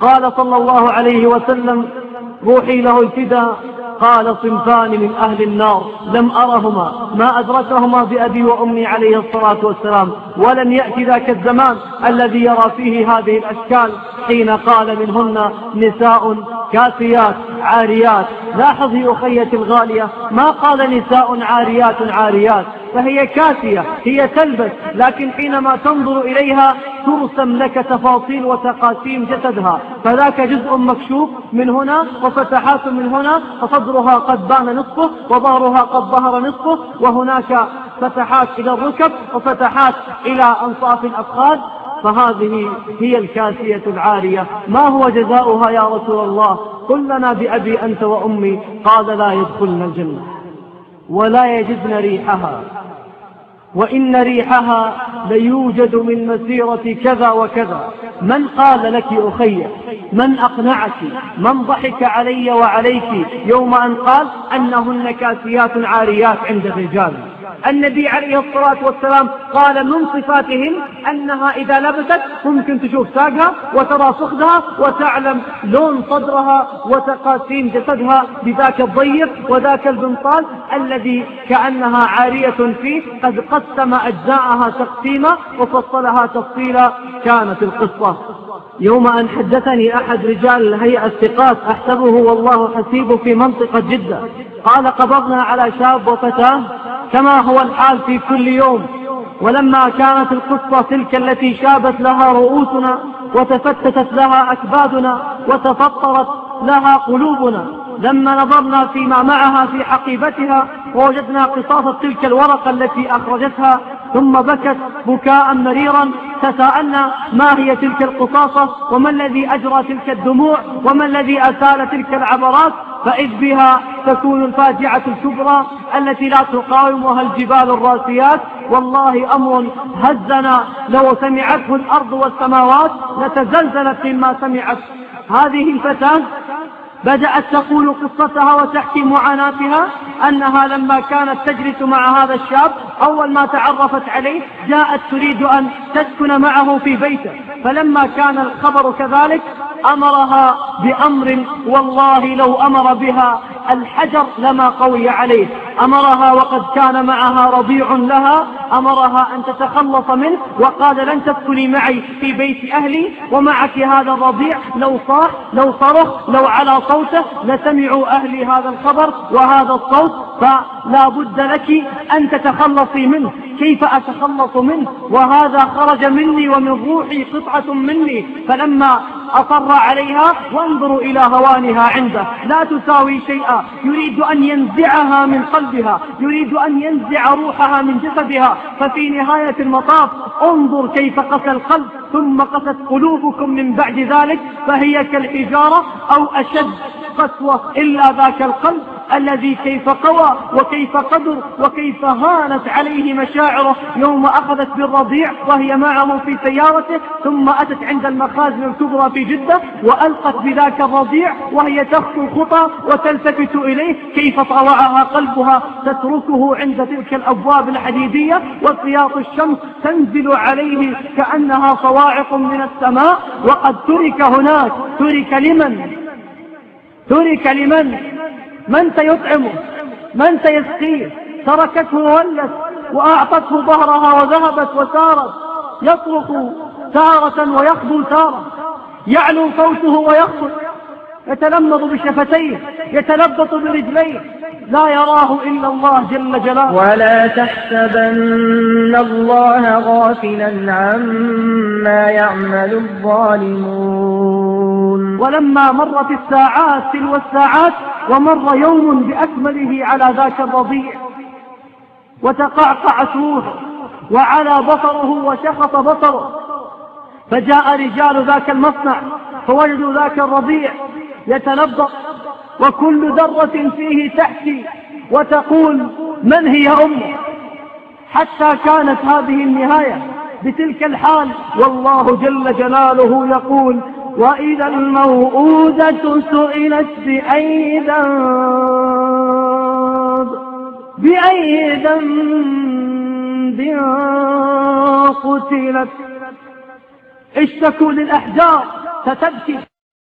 قال صلى الله عليه وسلم روحي له الفداء قال صنفان من أهل النار لم أرهما ما أدركهما بأبي وأمي عليه الصلاة والسلام ولن يأتي ذاك الزمان الذي يرى فيه هذه الأشكال. حين قال منهن نساء كاسيات عاريات. لاحظي أخيتي الغالية ما قال نساء عاريات عاريات فهي كاسية هي تلبس لكن حينما تنظر إليها ترسم لك تفاصيل وتقاسيم جسدها. فذاك جزء مكشوف من هنا وفتحات من هنا فصدرها قد بان نصفه وظهرها قد ظهر نصفه وهناك فتحات إلى الركب وفتحات إلى أنصاف الأفخاذ فهذه هي الكاسية العارية. ما هو جزاؤها يا رسول الله؟ قل لنا بأبي أنت وأمي قال لا يدخلن الجنة ولا يجدن ريحها. وإن ريحها ليوجد من مسيرة كذا وكذا. من قال لك أخي؟ من أقنعك؟ من ضحك علي وعليك؟ يوم أن قال أنهن كاسيات عاريات عند الرجال. النبي عليه الصلاة والسلام قال من صفاتهم أنها إذا لبست ممكن تشوف ساقها وترى فخذها وتعلم لون صدرها وتقاسيم جسدها بذاك الضيق وذاك البنطال الذي كأنها عارية فيه قد قسم أجزاءها تقسيما وفصلها تفصيلا كانت القصة. يوم أن حدثني أحد رجال الهيئة الثقات أحسبه والله حسيبه في منطقة جدة. قال قبضنا على شاب وفتاة كما هو الحال في كل يوم. ولما كانت القصة تلك التي شابت لها رؤوسنا وتفتتت لها أكبادنا وتفطرت لها قلوبنا لما نظرنا فيما معها في حقيبتها ووجدنا قصاص تلك الورقة التي أخرجتها ثم بكت بكاء مريرا تساءلنا ما هي تلك القصاصة وما الذي أجرى تلك الدموع وما الذي أسال تلك العبرات؟ فإذ بها تكون الفاجعة الكبرى التي لا تقاومها الجبال الراسيات. والله أمر هزنا لو سمعته الأرض والسماوات لتزلزلت مما سمعت. هذه الفتاة بدأت تقول قصتها وتحكي معاناتها أنها لما كانت تجلس مع هذا الشاب أول ما تعرفت عليه جاءت تريد أن تسكن معه في بيته. فلما كان الخبر كذلك أمرها بأمر والله لو أمر بها الحجر لما قوي عليه. أمرها وقد كان معها رضيع لها أمرها أن تتخلص منه وقال لن تدخلي معي في بيت أهلي ومعك هذا الرضيع لو صاح لو صرخ لو على صوته لسمعوا أهلي هذا الخبر وهذا الصوت فلا بد لك أن تتخلصي منه. كيف أتخلص منه؟ وهذا خرج مني ومن روحي قطعة مني. فلما أصر عليها وانظروا إلى هوانها عنده. لا تساوي شيئا. يريد أن ينزعها من قلبها. يريد أن ينزع روحها من جسدها. ففي نهاية المطاف انظر كيف قسى القلب ثم قست قلوبكم من بعد ذلك فهي كالحجارة أو أشد قسوة إلا ذاك القلب. الذي كيف قوى وكيف قدر وكيف هانت عليه مشاعره يوم أخذت بالرضيع وهي معه في سيارته ثم أتت عند المخازن الكبرى في جدة وألقت بذاك الرضيع وهي تخطو الخطى وتلتفت إليه كيف طوعها قلبها تتركه عند تلك الأبواب الحديدية وسياط الشمس تنزل عليه كأنها صواعق من السماء وقد ترك هناك ترك لمن؟ ترك لمن؟ من سيطعمه؟ من سيسقيه؟ تركته ولت وأعطته ظهرها وذهبت وسارت. يصرخ تارة ويخبو تارة. يعلو صوته ويخبط يتلمض بشفتيه يتلبط برجليه. لا يراه إلا الله جل جلاله. ولا تحسبن الله غافلا عما يعمل الظالمون. ولما مرت الساعات تلو الساعات ومر يوم بأكمله على ذاك الرضيع. وتقعقعت روحه وعلى بصره وشخص بصره. فجاء رجال ذاك المصنع فوجدوا ذاك الرضيع يتنبط وكل ذرة فيه تحكي وتقول من هي أمه؟ حتى كانت هذه النهاية بتلك الحال. والله جل جلاله يقول وإذا الموءودة سئلت بأي ذنب بأي ذنب قتلت؟ اشتكوا للأحجار ستبكي.